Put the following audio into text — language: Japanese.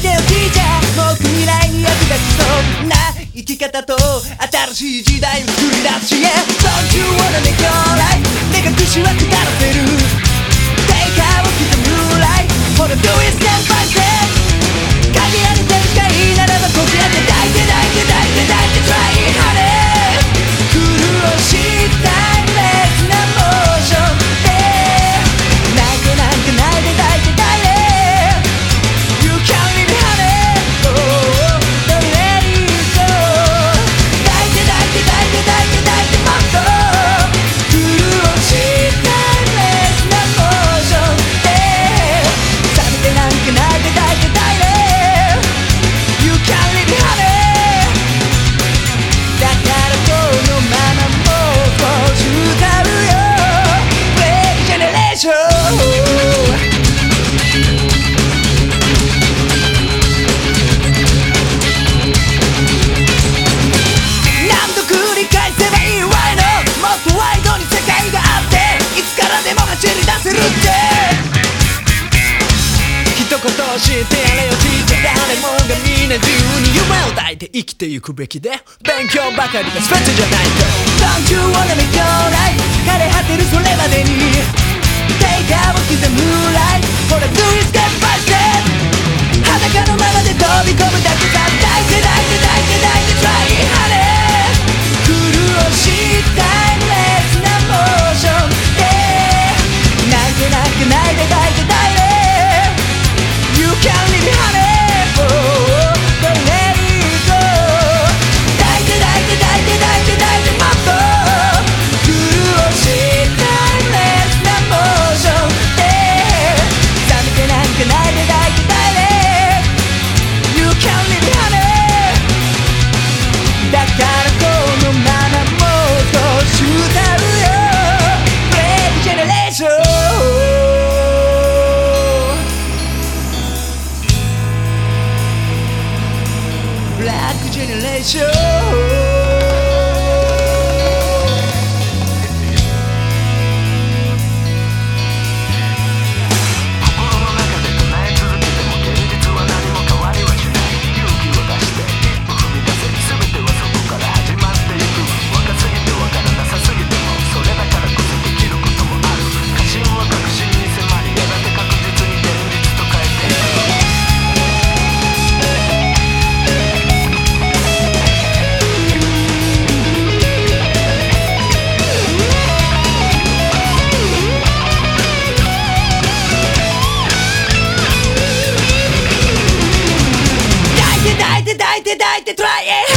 ておきじゃ僕未来に役立ちそうな生き方と新しい時代を繰り出しへ Don't you wanna make your life 目隠しはくだらせる定価を刻む life What I'm doing stand by 教えてやれよ誰もがみんな自由に夢を抱いて生きていくべきで。勉強ばかりが全てじゃないと。Don't you wanna be your life generation. did I try it?